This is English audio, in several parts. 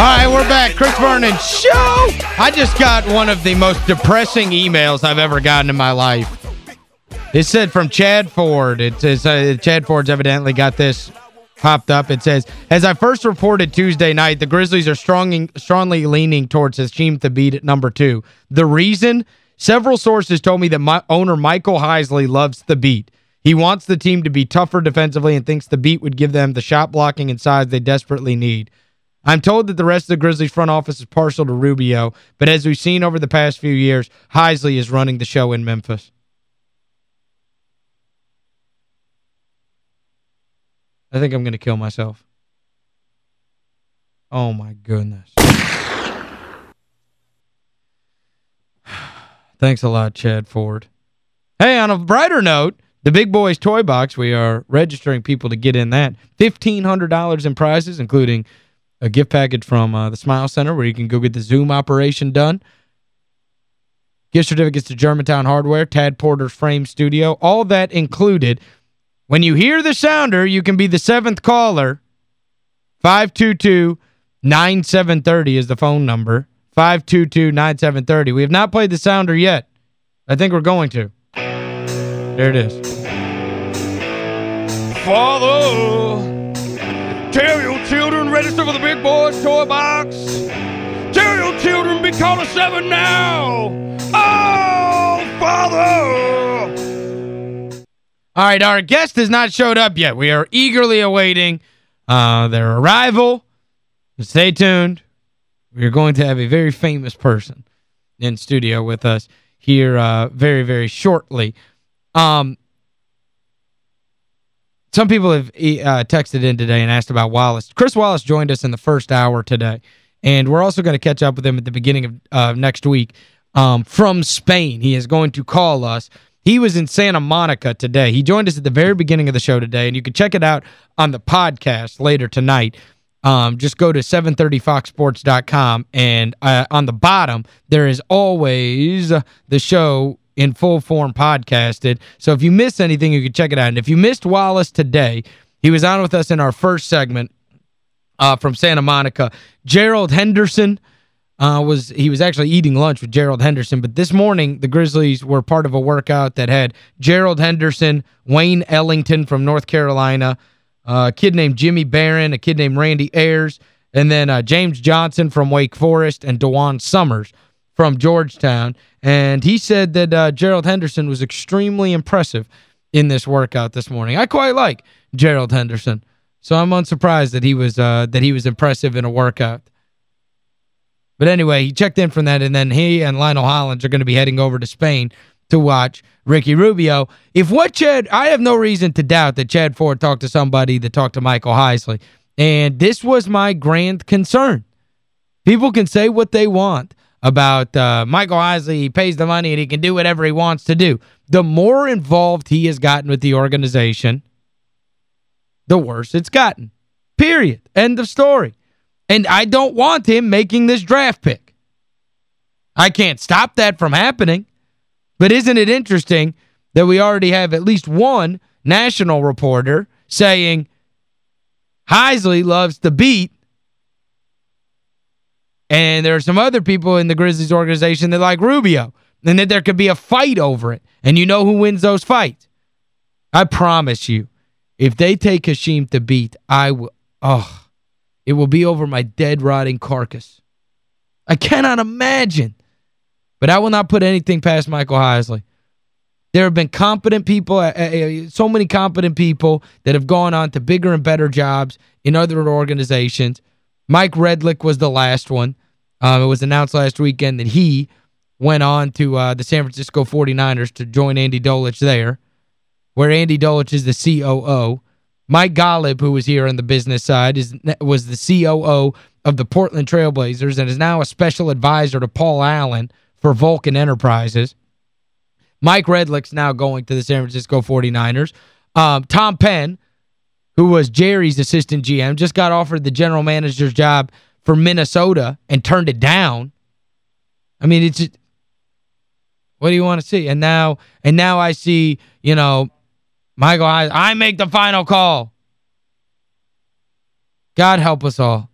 All right, we're back. Chris Vernon Show. I just got one of the most depressing emails I've ever gotten in my life. It said from Chad Ford. It says uh, Chad Ford's evidently got this popped up. It says, as I first reported Tuesday night, the Grizzlies are strong, strongly leaning towards Hasheem Thabeet at number two. The reason? Several sources told me that my owner Michael Heisley loves Thabeet. He wants the team to be tougher defensively and thinks Thabeet would give them the shot blocking and size they desperately need. I'm told that the rest of the Grizzlies front office is partial to Rubio, but as we've seen over the past few years, Heisley is running the show in Memphis. I think I'm going to kill myself. Oh, my goodness. Thanks a lot, Chad Ford. Hey, on a brighter note, the Big Boys Toy Box, we are registering people to get in that. $1,500 in prizes, including a gift package from uh, the Smile Center where you can go get the Zoom operation done. Gift certificates to Germantown Hardware, Tad Porter's Frame Studio, all that included. When you hear the sounder, you can be the seventh caller. 522-9730 is the phone number. 522-9730. We have not played the sounder yet. I think we're going to. There it is. Father... Tell your children, register big boys toy box. Tell your children, be calling seven now. Oh, Father! All right, our guest has not showed up yet. We are eagerly awaiting uh, their arrival. Stay tuned. We are going to have a very famous person in studio with us here uh, very, very shortly. Um, some people have uh, texted in today and asked about Wallace. Chris Wallace joined us in the first hour today, and we're also going to catch up with him at the beginning of uh, next week um, from Spain. He is going to call us. He was in Santa Monica today. He joined us at the very beginning of the show today, and you can check it out on the podcast later tonight. Um, just go to 730foxsports.com, and uh, on the bottom, there is always the show in full form podcasted. So if you miss anything, you can check it out. And if you missed Wallace today, he was on with us in our first segment uh, from Santa Monica. Gerald Henderson uh, was he was actually eating lunch with Gerald Henderson. But this morning, the Grizzlies were part of a workout that had Gerald Henderson, Wayne Ellington from North Carolina, uh, a kid named Jimmy Baron, a kid named Randy Ayers, and then uh, James Johnson from Wake Forest and DaJuan Summers from Georgetown. And he said that uh, Gerald Henderson was extremely impressive in this workout this morning. I quite like Gerald Henderson. So I'm unsurprised that he was uh, that he was impressive in a workout. But anyway, he checked in from that, and then he and Lionel Hollins are going to be heading over to Spain to watch Ricky Rubio. If what Chad, I have no reason to doubt that Chad Ford talked to somebody that talked to Michael Heisley. And this was my grand concern. People can say what they want about uh, Michael Heisley. He pays the money and he can do whatever he wants to do. The more involved he has gotten with the organization, the worse it's gotten. Period. End of story. And I don't want him making this draft pick. I can't stop that from happening. But isn't it interesting that we already have at least one national reporter saying Heisley loves Thabeet and there are some other people in the Grizzlies organization that like Rubio. And that there could be a fight over it. And you know who wins those fights. I promise you, if they take Hasheem Thabeet, I will, oh, it will be over my dead, rotting carcass. I cannot imagine. But I will not put anything past Michael Heisley. There have been competent people, uh, uh, so many competent people that have gone on to bigger and better jobs in other organizations. Mike Redlick was the last one. Um, it was announced last weekend that he went on to uh, the San Francisco 49ers to join Andy Dolich there, where Andy Dolich is the COO. Mike Golub, who was here on the business side, is was the COO of the Portland Trailblazers and is now a special advisor to Paul Allen for Vulcan Enterprises. Mike Redlick's now going to the San Francisco 49ers. Um, Tom Penn, who was Jerry's assistant GM, just got offered the general manager's job for Minnesota and turned it down. I mean, it's just, what do you want to see? And now and now I see, you know, Michael, I, I make the final call. God help us all.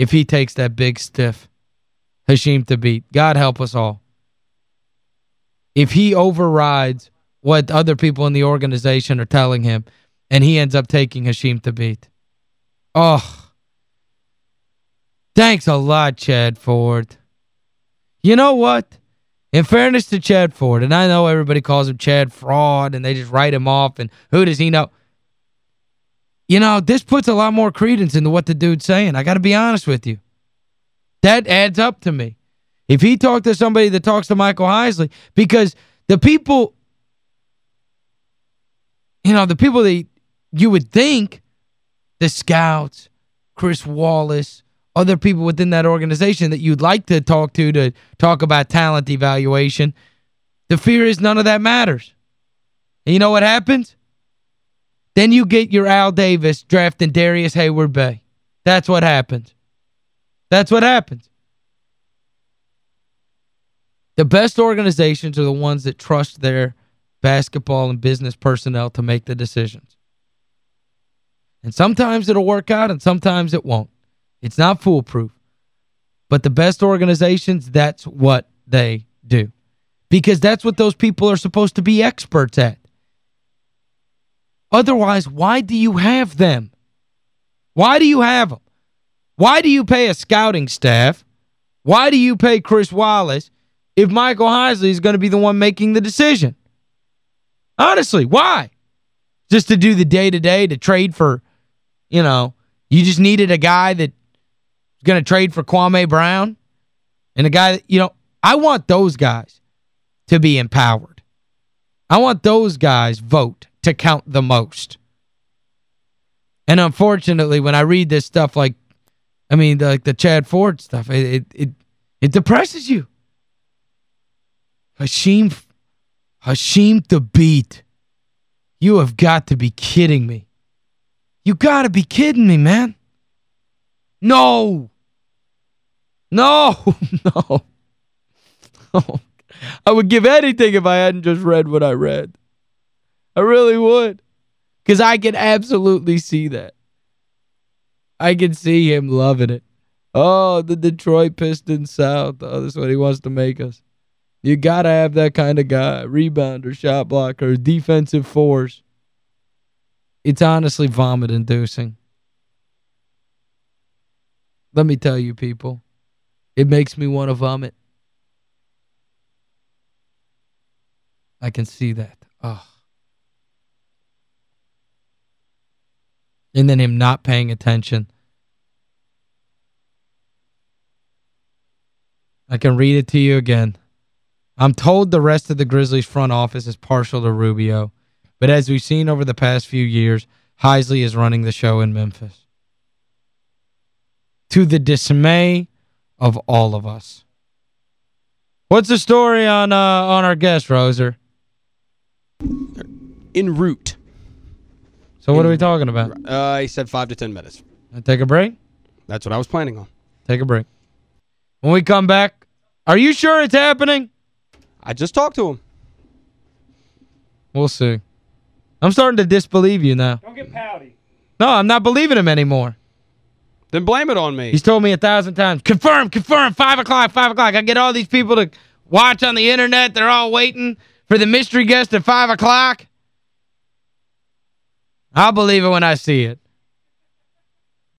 if he takes that big stiff. Hasheem Thabeet. God help us all. If he overrides what other people in the organization are telling him and he ends up taking Hasheem Thabeet. Oh. Thanks a lot, Chad Ford. You know what? In fairness to Chad Ford, and I know everybody calls him Chad Fraud and they just write him off and who does he know? You know, this puts a lot more credence into what the dude's saying. I got to be honest with you. That adds up to me. If he talked to somebody that talks to Michael Heisley, because the people, you know, the people that you would think, the scouts, Chris Wallace, other people within that organization that you'd like to talk to to talk about talent evaluation, the fear is none of that matters. And you know what happens? Then you get your Al Davis drafting Darrius Heyward-Bey. That's what happens. That's what happens. The best organizations are the ones that trust their basketball and business personnel to make the decisions. And sometimes it'll work out and sometimes it won't. It's not foolproof. But the best organizations, that's what they do. Because that's what those people are supposed to be experts at. Otherwise, why do you have them? Why do you have them? Why do you pay a scouting staff? Why do you pay Chris Wallace if Michael Heisley is going to be the one making the decision? Honestly, why? Just to do the day-to-day, -to, -day, to trade for, you know, you just needed a guy that going to trade for Kwame Brown and a guy that, you know, I want those guys to be empowered. I want those guys vote to count the most. And unfortunately, when I read this stuff like, I mean, the, like the Chad Ford stuff, it, it, it, it depresses you. Hasheem, Hashim Hasheem beat. You have got to be kidding me. You got to be kidding me, man. No. No. no. no. I would give anything if I hadn't just read what I read. I really would. Because I can absolutely see that. I can see him loving it. Oh, the Detroit Pistons South. Oh, that's what he wants to make us. You got to have that kind of guy. Rebounder, shot blocker, defensive force. It's honestly vomit-inducing. Let me tell you, people. It makes me want to vomit. I can see that. Oh. And then him not paying attention. I can read it to you again. I'm told the rest of the Grizzlies front office is partial to Rubio. But as we've seen over the past few years, Heisley is running the show in Memphis to the dismay of all of us. What's the story on uh, on our guest, Roser? En route. So what are we talking about? Uh, he said five to ten minutes. Take a break? That's what I was planning on. Take a break. When we come back, are you sure it's happening? I just talked to him. We'll see. I'm starting to disbelieve you now. Don't get pouty. No, I'm not believing him anymore. Then blame it on me. He's told me a thousand times, confirm, confirm, 5 o'clock, 5 o'clock. I get all these people to watch on the internet. They're all waiting for the mystery guest at 5 o'clock. I'll believe it when I see it.